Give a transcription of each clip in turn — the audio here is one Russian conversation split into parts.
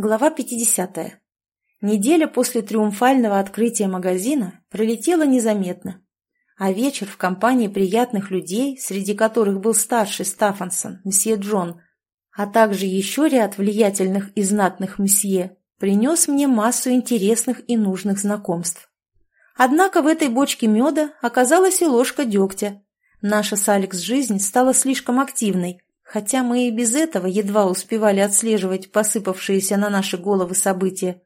Глава 50. Неделя после триумфального открытия магазина пролетела незаметно, а вечер в компании приятных людей, среди которых был старший Стаффансон, мсье Джон, а также еще ряд влиятельных и знатных мсье, принес мне массу интересных и нужных знакомств. Однако в этой бочке меда оказалась и ложка дегтя. Наша с Алекс жизнь стала слишком активной – хотя мы и без этого едва успевали отслеживать посыпавшиеся на наши головы события.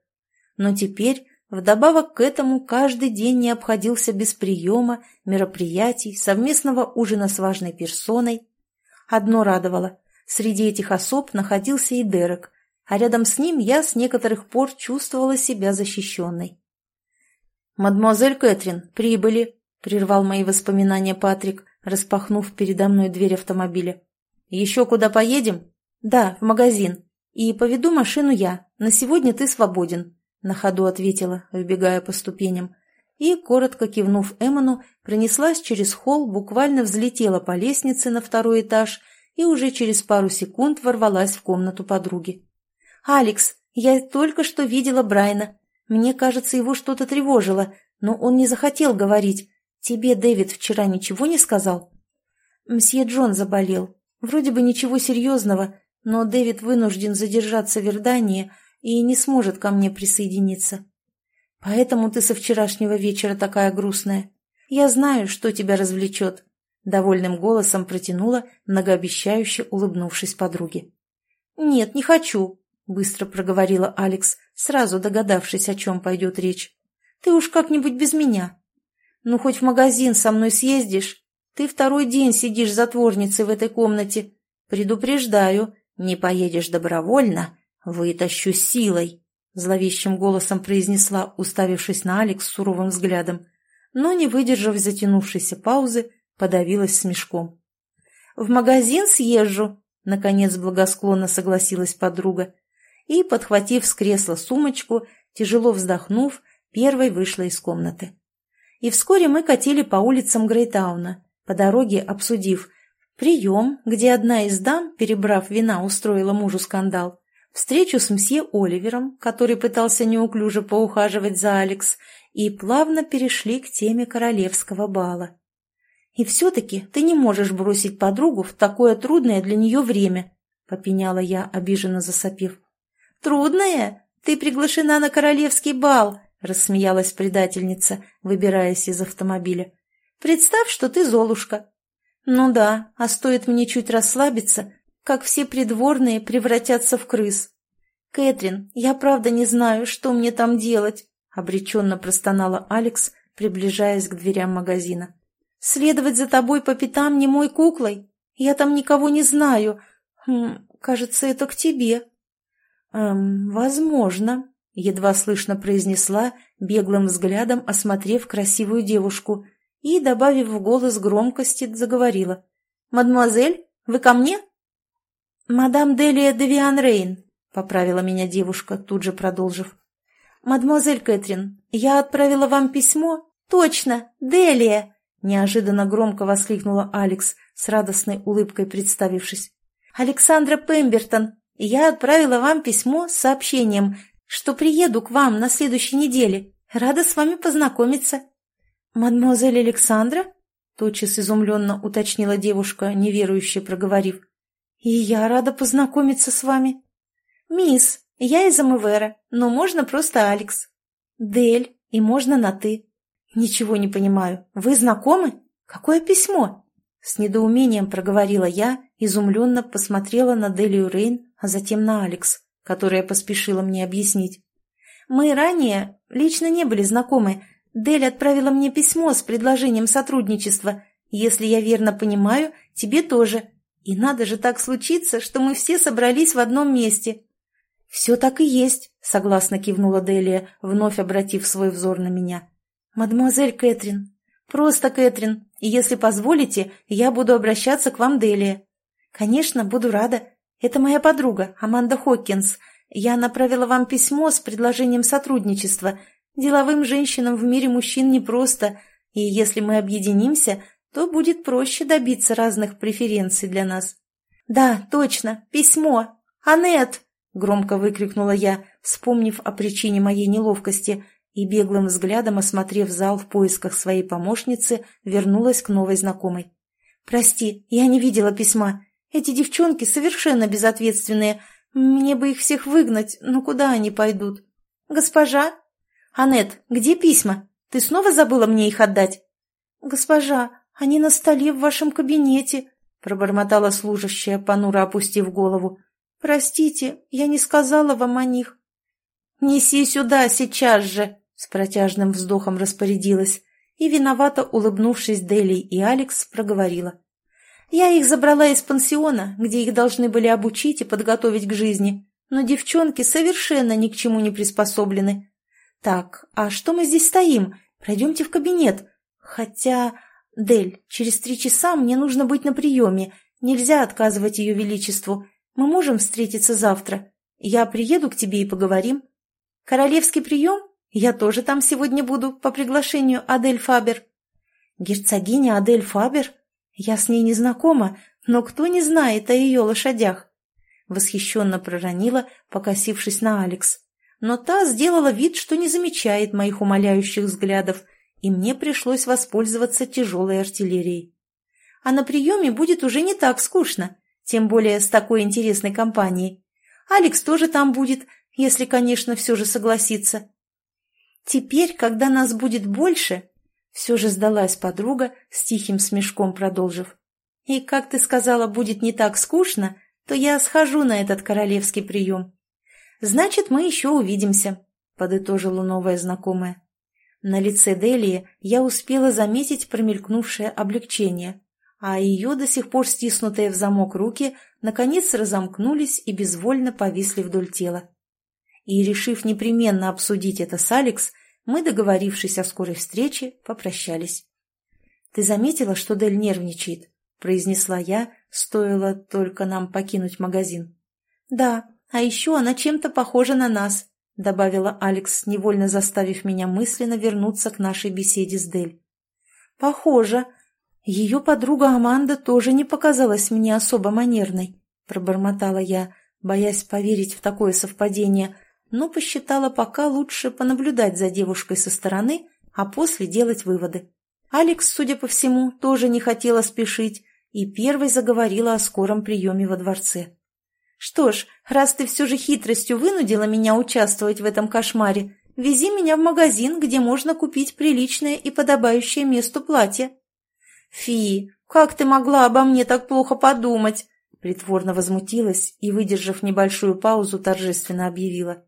Но теперь, вдобавок к этому, каждый день не обходился без приема, мероприятий, совместного ужина с важной персоной. Одно радовало – среди этих особ находился и Дерек, а рядом с ним я с некоторых пор чувствовала себя защищенной. «Мадемуазель Кэтрин, прибыли!» – прервал мои воспоминания Патрик, распахнув передо мной дверь автомобиля. «Еще куда поедем?» «Да, в магазин. И поведу машину я. На сегодня ты свободен», — на ходу ответила, выбегая по ступеням. И, коротко кивнув Эмону, пронеслась через холл, буквально взлетела по лестнице на второй этаж и уже через пару секунд ворвалась в комнату подруги. «Алекс, я только что видела Брайна. Мне кажется, его что-то тревожило, но он не захотел говорить. Тебе Дэвид вчера ничего не сказал?» «Мсье Джон заболел. Вроде бы ничего серьезного, но Дэвид вынужден задержаться в Вердании и не сможет ко мне присоединиться. Поэтому ты со вчерашнего вечера такая грустная. Я знаю, что тебя развлечет. Довольным голосом протянула, многообещающе улыбнувшись подруге. «Нет, не хочу», — быстро проговорила Алекс, сразу догадавшись, о чем пойдет речь. «Ты уж как-нибудь без меня. Ну, хоть в магазин со мной съездишь, ты второй день сидишь затворницей в этой комнате. Предупреждаю, не поедешь добровольно, вытащу силой», — зловещим голосом произнесла, уставившись на Алекс суровым взглядом, но, не выдержав затянувшейся паузы, подавилась смешком. «В магазин съезжу», — наконец благосклонно согласилась подруга, и, подхватив с кресла сумочку, тяжело вздохнув, первой вышла из комнаты. И вскоре мы катили по улицам Грейтауна, по дороге обсудив прием, где одна из дам, перебрав вина, устроила мужу скандал, встречу с мсье Оливером, который пытался неуклюже поухаживать за Алекс, и плавно перешли к теме королевского бала. «И все-таки ты не можешь бросить подругу в такое трудное для нее время», — попеняла я, обиженно засопив. «Трудное? Ты приглашена на королевский бал», — рассмеялась предательница, выбираясь из автомобиля. Представь, что ты Золушка. Ну да, а стоит мне чуть расслабиться, как все придворные превратятся в крыс. Кэтрин, я правда не знаю, что мне там делать, обреченно простонала Алекс, приближаясь к дверям магазина. Следовать за тобой по пятам не мой куклой? Я там никого не знаю. Хм, кажется, это к тебе. Эм, возможно, едва слышно произнесла, беглым взглядом осмотрев красивую девушку — и, добавив в голос громкости, заговорила. «Мадемуазель, вы ко мне?» «Мадам Делия де Рейн», — поправила меня девушка, тут же продолжив. «Мадемуазель Кэтрин, я отправила вам письмо?» «Точно, Делия!» — неожиданно громко воскликнула Алекс, с радостной улыбкой представившись. «Александра Пембертон, я отправила вам письмо с сообщением, что приеду к вам на следующей неделе. Рада с вами познакомиться». «Мадемуазель Александра?» — тотчас изумленно уточнила девушка, неверующе проговорив. «И я рада познакомиться с вами». «Мисс, я из Амывера, но можно просто Алекс». «Дель, и можно на «ты». «Ничего не понимаю. Вы знакомы? Какое письмо?» С недоумением проговорила я, изумленно посмотрела на Делию Рейн, а затем на Алекс, которая поспешила мне объяснить. «Мы ранее лично не были знакомы, Дель отправила мне письмо с предложением сотрудничества. Если я верно понимаю, тебе тоже. И надо же так случиться, что мы все собрались в одном месте». «Все так и есть», — согласно кивнула Делия, вновь обратив свой взор на меня. «Мадемуазель Кэтрин, просто Кэтрин, и если позволите, я буду обращаться к вам, Делия». «Конечно, буду рада. Это моя подруга, Аманда Хоккинс. Я направила вам письмо с предложением сотрудничества, Деловым женщинам в мире мужчин непросто, и если мы объединимся, то будет проще добиться разных преференций для нас. Да, точно, письмо. Анет! — громко выкрикнула я, вспомнив о причине моей неловкости, и беглым взглядом, осмотрев зал в поисках своей помощницы, вернулась к новой знакомой. «Прости, я не видела письма. Эти девчонки совершенно безответственные. Мне бы их всех выгнать, но куда они пойдут?» «Госпожа?» «Анет, где письма? Ты снова забыла мне их отдать?» «Госпожа, они на столе в вашем кабинете», — пробормотала служащая, понуро опустив голову. «Простите, я не сказала вам о них». «Неси сюда сейчас же!» — с протяжным вздохом распорядилась и, виновато улыбнувшись Дели и Алекс, проговорила. «Я их забрала из пансиона, где их должны были обучить и подготовить к жизни, но девчонки совершенно ни к чему не приспособлены. Так, а что мы здесь стоим? Пройдемте в кабинет. Хотя... Дель, через три часа мне нужно быть на приеме, нельзя отказывать ее величеству». Мы можем встретиться завтра. Я приеду к тебе и поговорим. Королевский прием? Я тоже там сегодня буду, по приглашению Адель Фабер. Герцогиня Адель Фабер? Я с ней не знакома, но кто не знает о ее лошадях? Восхищенно проронила, покосившись на Алекс. Но та сделала вид, что не замечает моих умоляющих взглядов, и мне пришлось воспользоваться тяжелой артиллерией. А на приеме будет уже не так скучно. Тем более с такой интересной компанией. Алекс тоже там будет, если, конечно, все же согласится. Теперь, когда нас будет больше, все же сдалась подруга, с тихим смешком продолжив. И, как ты сказала, будет не так скучно, то я схожу на этот королевский прием. Значит, мы еще увидимся, подытожила новая знакомая. На лице Делии я успела заметить промелькнувшее облегчение а ее, до сих пор стиснутые в замок руки, наконец разомкнулись и безвольно повисли вдоль тела. И, решив непременно обсудить это с Алекс, мы, договорившись о скорой встрече, попрощались. «Ты заметила, что Дель нервничает?» – произнесла я, стоило только нам покинуть магазин. «Да, а еще она чем-то похожа на нас», – добавила Алекс, невольно заставив меня мысленно вернуться к нашей беседе с Дель. «Похоже», ее подруга Аманда тоже не показалась мне особо манерной, пробормотала я, боясь поверить в такое совпадение, но посчитала пока лучше понаблюдать за девушкой со стороны, а после делать выводы. Алекс, судя по всему, тоже не хотела спешить и первой заговорила о скором приеме во дворце. «Что ж, раз ты все же хитростью вынудила меня участвовать в этом кошмаре, вези меня в магазин, где можно купить приличное и подобающее месту платье», «Фи, как ты могла обо мне так плохо подумать?» Притворно возмутилась и, выдержав небольшую паузу, торжественно объявила.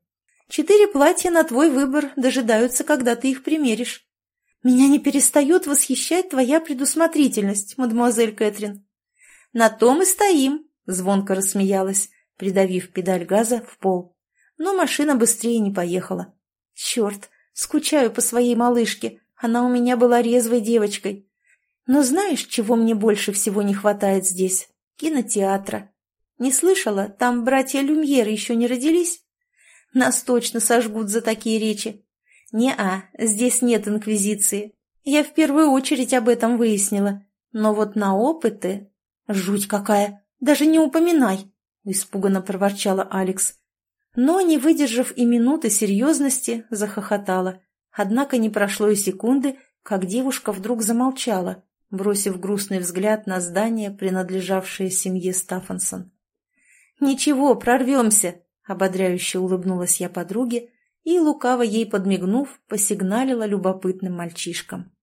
«Четыре платья на твой выбор дожидаются, когда ты их примеришь. Меня не перестает восхищать твоя предусмотрительность, мадемуазель Кэтрин». «На том и стоим», — звонко рассмеялась, придавив педаль газа в пол. Но машина быстрее не поехала. «Черт, скучаю по своей малышке, она у меня была резвой девочкой». Но знаешь, чего мне больше всего не хватает здесь? Кинотеатра. Не слышала, там братья Люмьеры еще не родились? Нас точно сожгут за такие речи. Не-а, здесь нет инквизиции. Я в первую очередь об этом выяснила. Но вот на опыты... Жуть какая! Даже не упоминай! Испуганно проворчала Алекс. Но, не выдержав и минуты серьезности, захохотала. Однако не прошло и секунды, как девушка вдруг замолчала, бросив грустный взгляд на здание, принадлежавшее семье Стаффансон. «Ничего, прорвемся!» — ободряюще улыбнулась я подруге и, лукаво ей подмигнув, посигналила любопытным мальчишкам.